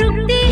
रुकते